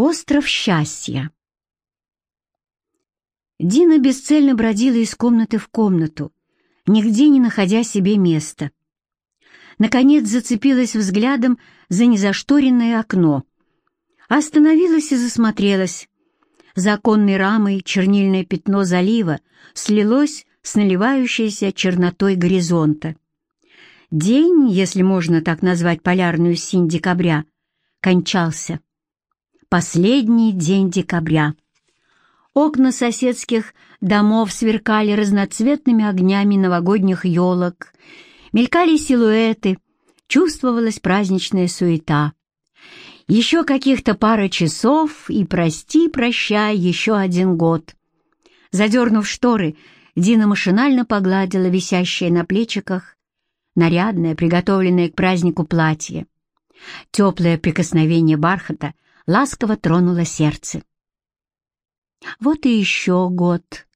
Остров счастья. Дина бесцельно бродила из комнаты в комнату, нигде не находя себе места. Наконец зацепилась взглядом за незашторенное окно. Остановилась и засмотрелась. За оконной рамой чернильное пятно залива слилось с наливающейся чернотой горизонта. День, если можно так назвать полярную синь декабря, кончался. Последний день декабря. Окна соседских домов сверкали разноцветными огнями новогодних елок, мелькали силуэты, чувствовалась праздничная суета. Еще каких-то пара часов, и прости-прощай еще один год. Задернув шторы, Дина машинально погладила висящее на плечиках нарядное, приготовленное к празднику платье. Теплое прикосновение бархата — ласково тронуло сердце. Вот и еще год.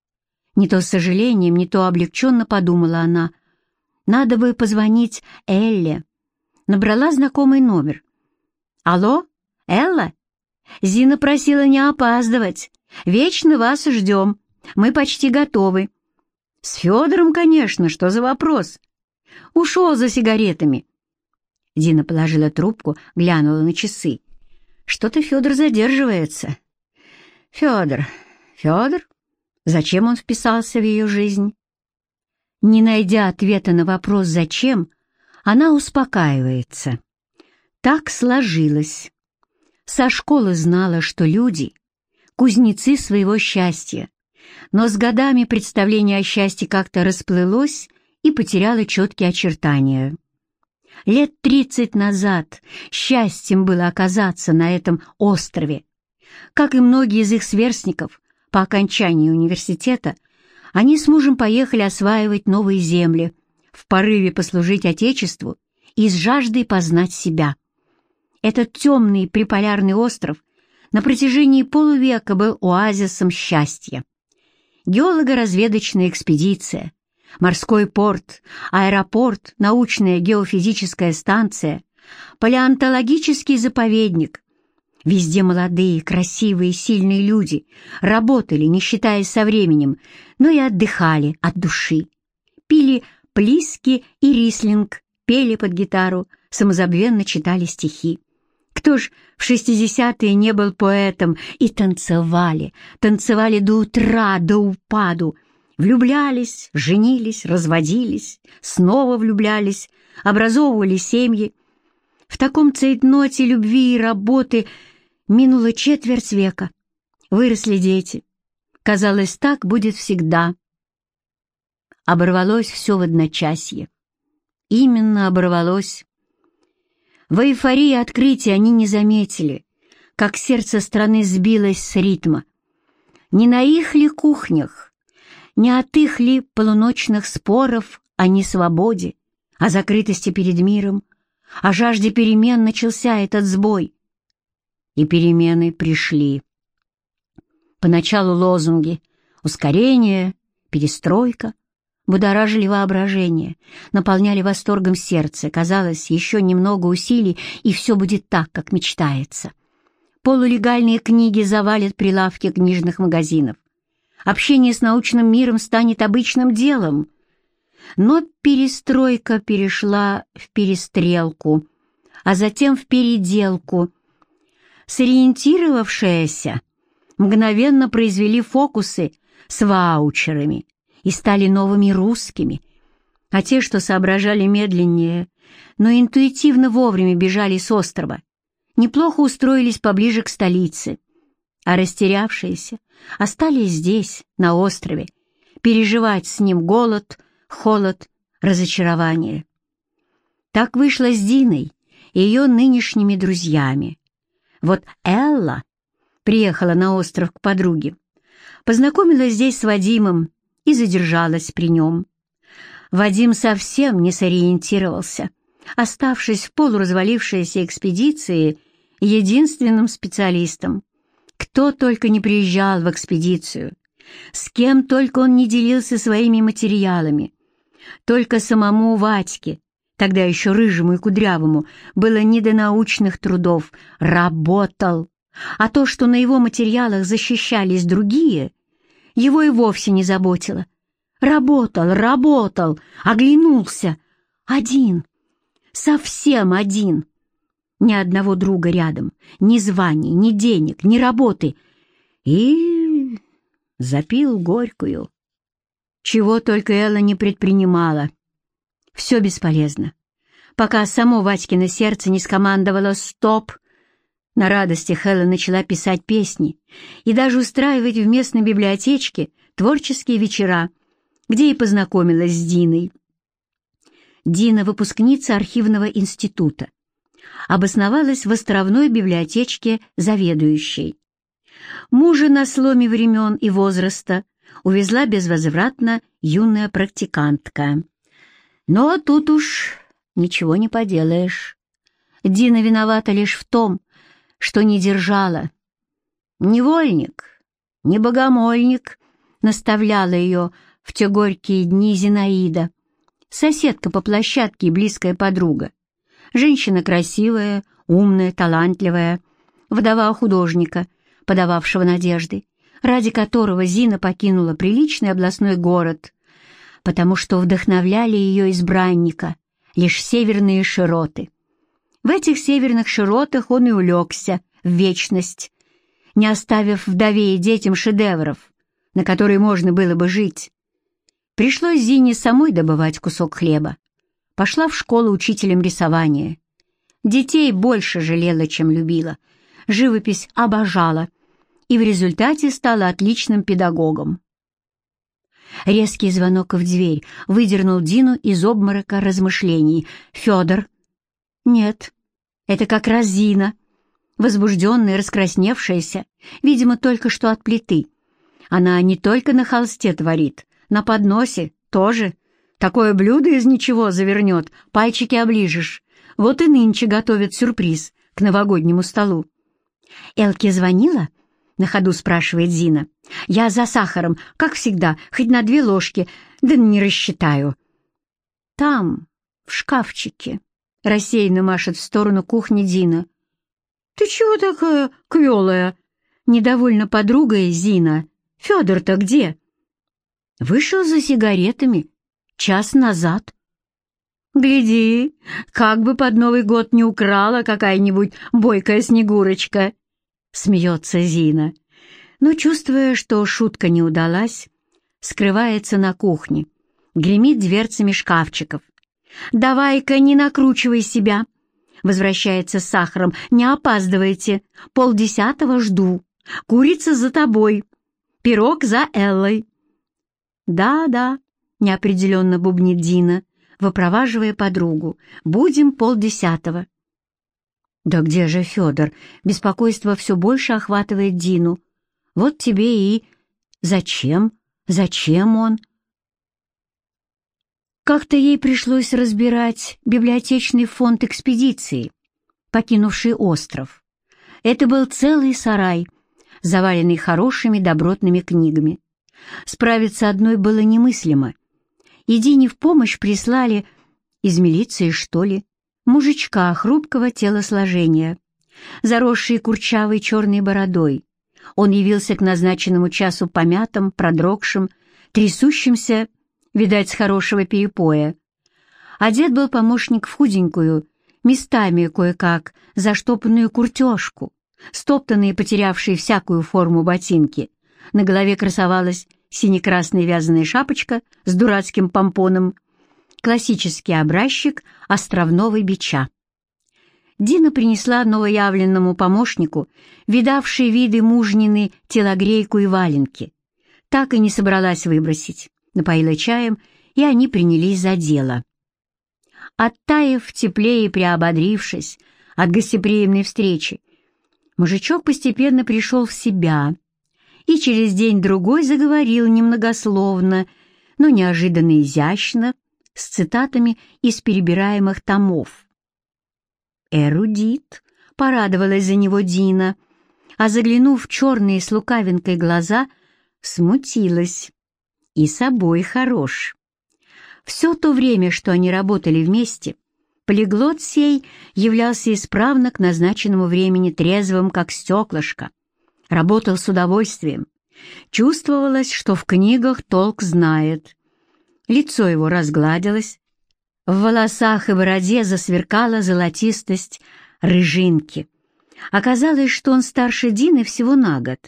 Не то с сожалением, не то облегченно подумала она. Надо бы позвонить Элле. Набрала знакомый номер. «Алло, Элла? Зина просила не опаздывать. Вечно вас ждем. Мы почти готовы». «С Федором, конечно, что за вопрос?» «Ушел за сигаретами». Дина положила трубку, глянула на часы. Что-то Федор задерживается. Федор, Федор? Зачем он вписался в ее жизнь? Не найдя ответа на вопрос «зачем?», она успокаивается. Так сложилось. Со школы знала, что люди — кузнецы своего счастья, но с годами представление о счастье как-то расплылось и потеряло четкие очертания. Лет тридцать назад счастьем было оказаться на этом острове. Как и многие из их сверстников, по окончании университета они с мужем поехали осваивать новые земли, в порыве послужить Отечеству и с жаждой познать себя. Этот темный приполярный остров на протяжении полувека был оазисом счастья. Геолого-разведочная экспедиция, морской порт, аэропорт, научная геофизическая станция, палеонтологический заповедник. Везде молодые, красивые, сильные люди работали, не считаясь со временем, но и отдыхали от души. Пили плиски и рислинг, пели под гитару, самозабвенно читали стихи. Кто ж в шестидесятые не был поэтом и танцевали, танцевали до утра, до упаду, Влюблялись, женились, разводились, снова влюблялись, образовывали семьи. В таком цейтноте любви и работы минуло четверть века. Выросли дети. Казалось, так будет всегда. Оборвалось все в одночасье. Именно оборвалось. В эйфории открытия они не заметили, как сердце страны сбилось с ритма. Не на их ли кухнях, не от их ли полуночных споров о несвободе, о закрытости перед миром, о жажде перемен начался этот сбой. И перемены пришли. Поначалу лозунги «ускорение», «перестройка» будоражили воображение, наполняли восторгом сердце. Казалось, еще немного усилий, и все будет так, как мечтается. Полулегальные книги завалят прилавки книжных магазинов общение с научным миром станет обычным делом. Но перестройка перешла в перестрелку, а затем в переделку. Сориентировавшиеся мгновенно произвели фокусы с ваучерами и стали новыми русскими, а те, что соображали медленнее, но интуитивно вовремя бежали с острова, неплохо устроились поближе к столице — а растерявшиеся остались здесь, на острове, переживать с ним голод, холод, разочарование. Так вышло с Диной и ее нынешними друзьями. Вот Элла приехала на остров к подруге, познакомилась здесь с Вадимом и задержалась при нем. Вадим совсем не сориентировался, оставшись в полуразвалившейся экспедиции единственным специалистом. Кто только не приезжал в экспедицию, с кем только он не делился своими материалами. Только самому Ватьке, тогда еще рыжему и кудрявому, было не до научных трудов. Работал, а то, что на его материалах защищались другие, его и вовсе не заботило. Работал, работал, оглянулся. Один, совсем один. Ни одного друга рядом, ни званий, ни денег, ни работы. И запил горькую. Чего только Элла не предпринимала. Все бесполезно. Пока само Ватькино сердце не скомандовало «Стоп!», на радости Хэлла начала писать песни и даже устраивать в местной библиотечке творческие вечера, где и познакомилась с Диной. Дина — выпускница архивного института. Обосновалась в островной библиотечке заведующей. Мужа на сломе времен и возраста увезла безвозвратно юная практикантка. Но тут уж ничего не поделаешь. Дина виновата лишь в том, что не держала. Невольник, не богомольник, наставляла ее в те горькие дни Зинаида, соседка по площадке и близкая подруга. Женщина красивая, умная, талантливая, вдова художника, подававшего надежды, ради которого Зина покинула приличный областной город, потому что вдохновляли ее избранника лишь северные широты. В этих северных широтах он и улегся в вечность, не оставив вдове и детям шедевров, на которые можно было бы жить. Пришлось Зине самой добывать кусок хлеба. Пошла в школу учителем рисования. Детей больше жалела, чем любила. Живопись обожала и в результате стала отличным педагогом. Резкий звонок в дверь выдернул Дину из обморока размышлений. «Федор, нет, это как раз Зина, возбужденная, раскрасневшаяся, видимо, только что от плиты. Она не только на холсте творит, на подносе тоже. Такое блюдо из ничего завернет, пальчики оближешь. Вот и нынче готовят сюрприз к новогоднему столу. Элке звонила? На ходу спрашивает Зина. Я за сахаром, как всегда, хоть на две ложки, да не рассчитаю. Там, в шкафчике. Рассеянно машет в сторону кухни Дина. «Ты чего такая квелая?» Недовольна подругой Зина. «Федор-то где?» «Вышел за сигаретами. Час назад». «Гляди, как бы под Новый год не украла какая-нибудь бойкая снегурочка!» Смеется Зина, но, чувствуя, что шутка не удалась, скрывается на кухне, гремит дверцами шкафчиков, «Давай-ка не накручивай себя!» Возвращается с сахаром. «Не опаздывайте. Полдесятого жду. Курица за тобой. Пирог за Эллой». «Да-да», — неопределенно бубнит Дина, выпроваживая подругу. «Будем полдесятого». «Да где же Федор?» Беспокойство все больше охватывает Дину. «Вот тебе и...» «Зачем? Зачем он?» Как-то ей пришлось разбирать библиотечный фонд экспедиции, покинувший остров. Это был целый сарай, заваленный хорошими добротными книгами. Справиться одной было немыслимо. Иди в помощь прислали из милиции, что ли, мужичка хрупкого телосложения, заросший курчавой черной бородой. Он явился к назначенному часу помятым, продрогшим, трясущимся, видать, с хорошего перепоя. Одет был помощник в худенькую, местами кое-как, заштопанную куртежку, стоптанные, потерявшие всякую форму ботинки. На голове красовалась сине-красная вязаная шапочка с дурацким помпоном, классический образчик островного бича. Дина принесла новоявленному помощнику видавшие виды мужнины телогрейку и валенки. Так и не собралась выбросить напоила чаем, и они принялись за дело. Оттаив, теплее приободрившись от гостеприимной встречи, мужичок постепенно пришел в себя и через день-другой заговорил немногословно, но неожиданно изящно, с цитатами из перебираемых томов. «Эрудит», — порадовалась за него Дина, а заглянув в черные с лукавинкой глаза, смутилась и собой хорош. Все то время, что они работали вместе, Полиглот сей являлся исправно к назначенному времени трезвым, как стеклышко. Работал с удовольствием. Чувствовалось, что в книгах толк знает. Лицо его разгладилось. В волосах и бороде засверкала золотистость рыжинки. Оказалось, что он старше Дины всего на год.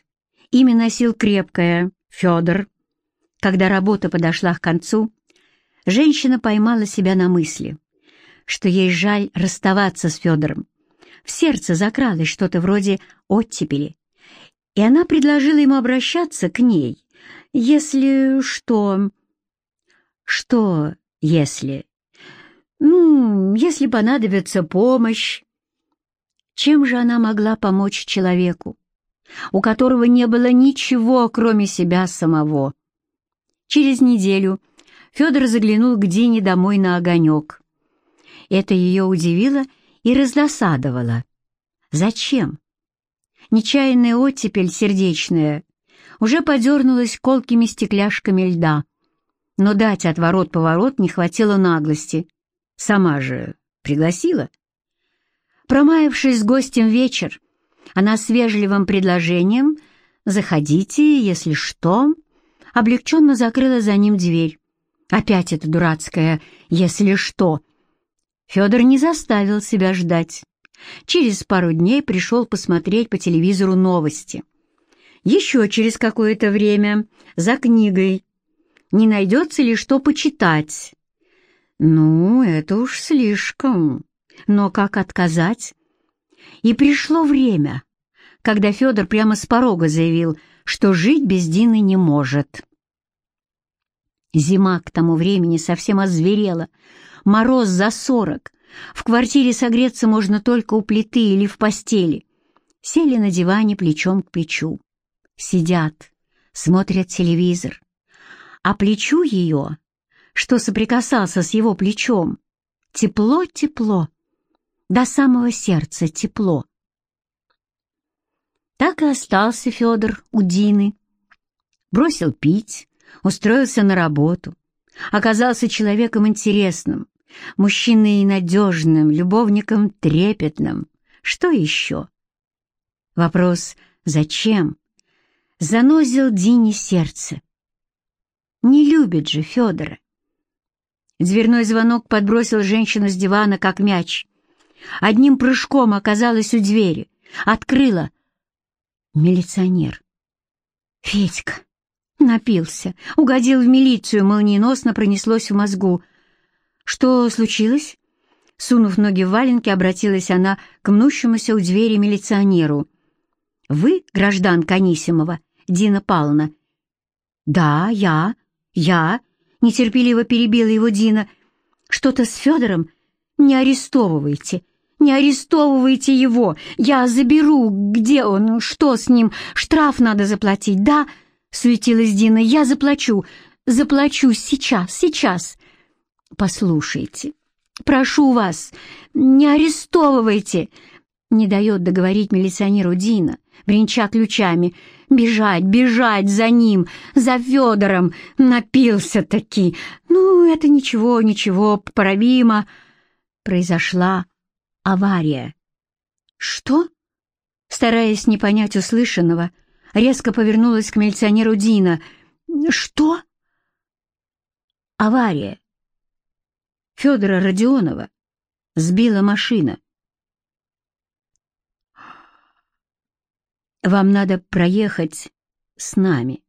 Имя носил крепкое Федор. Когда работа подошла к концу, женщина поймала себя на мысли, что ей жаль расставаться с Федором. В сердце закралось что-то вроде оттепели, и она предложила ему обращаться к ней, если что... Что если? Ну, если понадобится помощь. Чем же она могла помочь человеку, у которого не было ничего, кроме себя самого? Через неделю Федор заглянул к Дине домой на огонек. Это ее удивило и раздосадовало. Зачем? Нечаянная оттепель сердечная уже подернулась колкими стекляшками льда. Но дать отворот-поворот не хватило наглости. Сама же пригласила. Промаявшись с гостем вечер, она с вежливым предложением «Заходите, если что», облегченно закрыла за ним дверь. Опять это дурацкое «если что». Федор не заставил себя ждать. Через пару дней пришел посмотреть по телевизору новости. Еще через какое-то время, за книгой. Не найдется ли что почитать? Ну, это уж слишком. Но как отказать? И пришло время, когда Федор прямо с порога заявил, что жить без Дины не может. Зима к тому времени совсем озверела, мороз за сорок. В квартире согреться можно только у плиты или в постели. Сели на диване плечом к плечу. Сидят, смотрят телевизор. А плечу ее, что соприкасался с его плечом, тепло-тепло, до самого сердца тепло. Так и остался Федор у Дины. Бросил пить, устроился на работу, оказался человеком интересным, мужчиной надежным, любовником трепетным. Что еще? Вопрос «Зачем?» занозил Дине сердце. Не любит же Федора. Дверной звонок подбросил женщину с дивана, как мяч. Одним прыжком оказалась у двери. Открыла. Милиционер. Федька. Напился. Угодил в милицию, молниеносно пронеслось в мозгу. Что случилось? Сунув ноги в валенки, обратилась она к мнущемуся у двери милиционеру. «Вы, гражданка Анисимова, Дина Павловна?» «Да, я, я», — нетерпеливо перебила его Дина. «Что-то с Федором? Не арестовывайте, не арестовывайте его, я заберу, где он, что с ним, штраф надо заплатить, да?» суетилась Дина. «Я заплачу, заплачу сейчас, сейчас». «Послушайте, прошу вас, не арестовывайте!» Не дает договорить милиционеру Дина, бренча ключами. «Бежать, бежать за ним, за Федором! Напился-таки! Ну, это ничего, ничего, поправимо!» Произошла авария. «Что?» Стараясь не понять услышанного, резко повернулась к милиционеру Дина. «Что?» «Авария. Федора Родионова сбила машина. Вам надо проехать с нами.